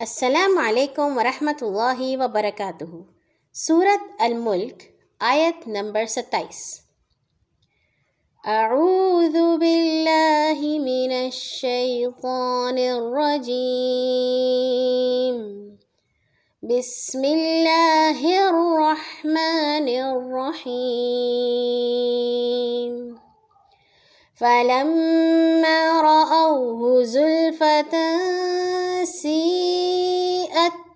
السلام علیکم ورحمۃ اللہ وبرکاتہ۔ سورت الملک، آیت نمبر ستائیس۔ اعوذ باللہ من الشیطان الرجیم۔ بسم اللہ الرحمن الرحیم۔ فلما رأوه زلفة سيئت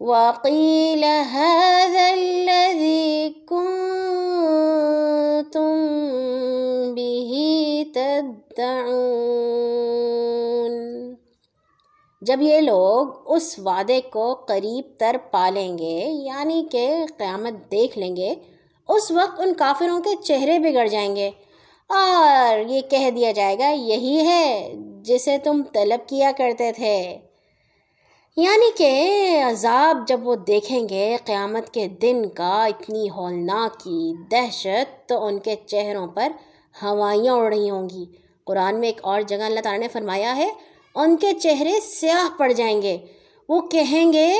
وقيل هذا الذي كنتم به تدعون۔ جب یہ لوگ اس وعدے کو قریب تر پالیں گے یعنی کہ قیامت دیکھ لیں گے، اس وقت ان کافروں کے چہرے بگڑ جائیں گے۔ اور یہ کہہ دیا جائے گا، یہی ہے جسے تم طلب کیا کرتے تھے۔ یعنی کہ عذاب جب وہ دیکھیں گے قیامت کے دن کا اتنی ہولناک کی دہشت تو ان کے چہروں پر ہوائیاں اڑ رہی ہوں گی۔ قرآن میں ایک اور جگہ اللہ تعالیٰ نے فرمایا ہے، ان کے چہرے سیاہ پڑ جائیں گے۔ وہ کہیں گے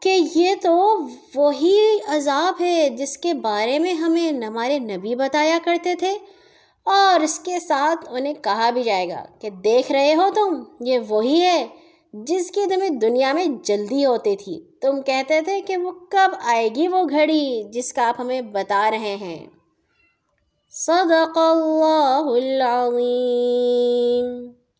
کہ یہ تو وہی عذاب ہے جس کے بارے میں ہمیں ہمارے نبی بتایا کرتے تھے۔ اور اس کے ساتھ انہیں کہا بھی جائے گا کہ دیکھ رہے ہو تم، یہ وہی ہے۔ جس کی تمہیں دنیا میں جلدی ہوتی تھی۔ تم کہتے تھے کہ وہ کب آئے گی وہ گھڑی جس کا آپ ہمیں بتا رہے ہیں۔ صدق اللہ العظیم۔